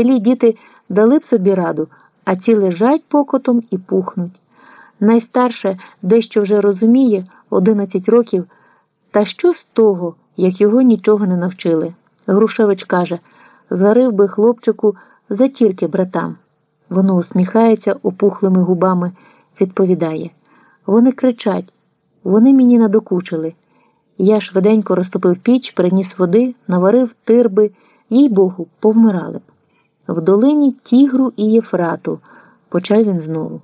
селі діти дали б собі раду, а ці лежать покотом і пухнуть. Найстарше дещо вже розуміє 11 років. Та що з того, як його нічого не навчили? Грушевич каже зварив би хлопчику затірки братам. Воно усміхається опухлими губами, відповідає. Вони кричать, вони мені надокучили. Я швиденько розтопив піч, приніс води, наварив тирби, їй богу, повмирали б. В долині Тігру і Єфрату, почав він знову.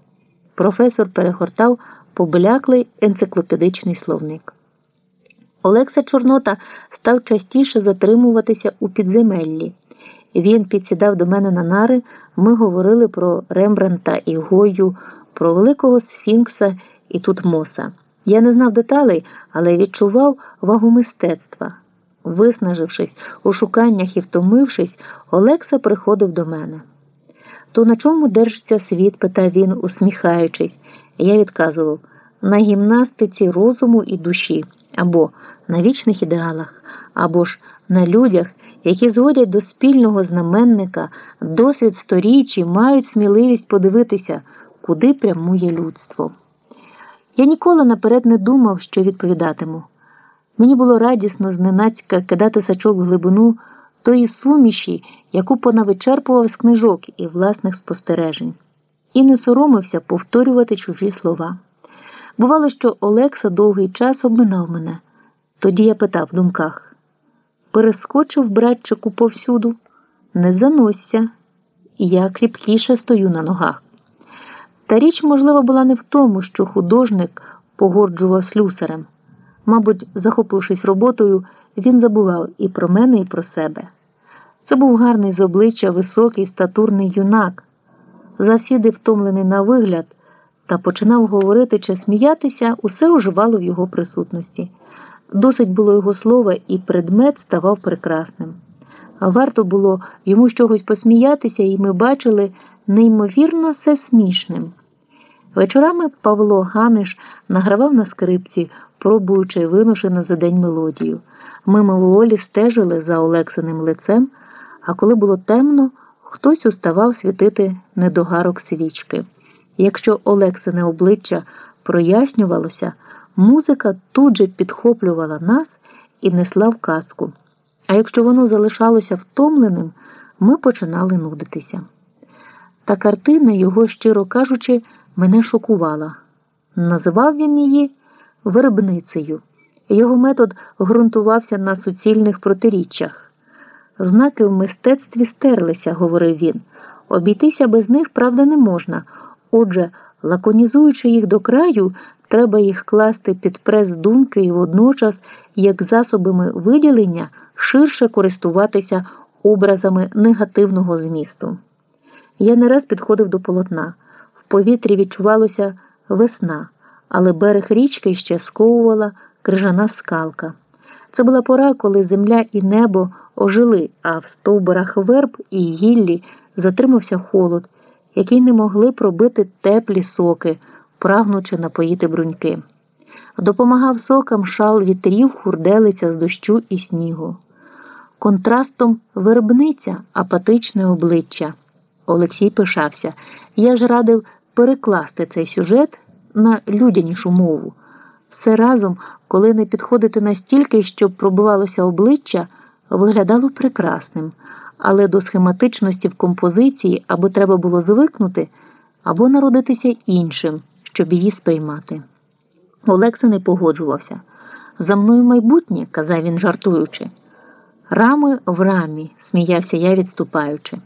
Професор перегортав побляклий енциклопедичний словник. Олекса Чорнота став частіше затримуватися у підземеллі. Він підсідав до мене на нари, ми говорили про Рембранта і Гою, про великого Сфінкса і Тутмоса. Я не знав деталей, але відчував вагу мистецтва. Виснажившись у шуканнях і втомившись, Олекса приходив до мене. То на чому держиться світ? питав він, усміхаючись. Я відказував на гімнастиці розуму і душі, або на вічних ідеалах, або ж на людях, які зводять до спільного знаменника досвід сторіч і мають сміливість подивитися, куди прямує людство. Я ніколи наперед не думав, що відповідатиму. Мені було радісно зненацька кидати сачок в глибину тої суміші, яку понавичерпував з книжок і власних спостережень, і не соромився повторювати чужі слова. Бувало, що Олекса довгий час обминав мене. Тоді я питав в думках перескочив братчику повсюду, не заносься, і я кріпкіше стою на ногах. Та річ, можливо, була не в тому, що художник погорджував слюсарем. Мабуть, захопившись роботою, він забував і про мене, і про себе. Це був гарний з обличчя високий статурний юнак, завсіди втомлений на вигляд, та починав говорити чи сміятися, усе оживало в його присутності. Досить було його слова, і предмет ставав прекрасним. Варто було йому з чогось посміятися, і ми бачили неймовірно все смішним. Вечорами Павло Ганиш награвав на скрипці, пробуючи виношену за день мелодію. Ми мимоволі стежили за Олексиним лицем, а коли було темно, хтось уставав світити недогарок свічки. Якщо Олексине обличчя прояснювалося, музика тут же підхоплювала нас і несла в казку. А якщо воно залишалося втомленим, ми починали нудитися. Та картина його, щиро кажучи, мене шокувала. Називав він її вербницею. Його метод ґрунтувався на суцільних протиріччях. Знаки в мистецтві стерлися, говорив він. Обійтися без них, правда, не можна. Отже, лаконізуючи їх до краю, треба їх класти під прес думки і водночас, як засобами виділення, ширше користуватися образами негативного змісту. Я не раз підходив до полотна. Повітрі відчувалося весна, але берег річки ще сковувала крижана скалка. Це була пора, коли земля і небо ожили, а в стовбурах верб і гіллі затримався холод, який не могли пробити теплі соки, прагнучи напоїти бруньки. Допомагав сокам шал вітрів, хурделиця з дощу і снігу. Контрастом вербниця, апатичне обличчя. Олексій пишався. Я ж радив перекласти цей сюжет на людянішу мову. Все разом, коли не підходити настільки, щоб пробивалося обличчя, виглядало прекрасним, але до схематичності в композиції або треба було звикнути, або народитися іншим, щоб її сприймати. Олекса не погоджувався. За мною майбутнє, казав він, жартуючи. Рами в рамі, сміявся я, відступаючи.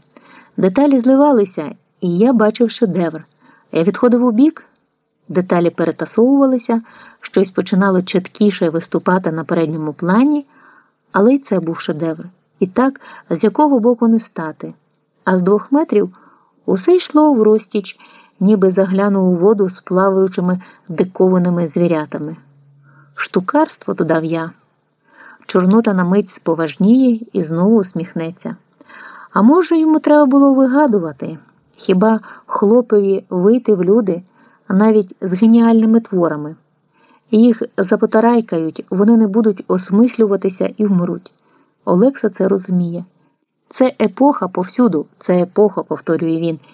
Деталі зливалися, і я бачив шедевр. Я відходив у бік, деталі перетасовувалися, щось починало чіткіше виступати на передньому плані, але й це був шедевр. І так, з якого боку не стати. А з двох метрів усе йшло в розтіч, ніби заглянув у воду з плаваючими дикованими звірятами. Штукарство додав я. Чорнота на мить споважніє і знову усміхнеться. А може, йому треба було вигадувати, хіба хлопові вийти в люди навіть з геніальними творами. Їх запотарайкають, вони не будуть осмислюватися і вмруть. Олекса це розуміє. Це епоха повсюду, це епоха, повторює він.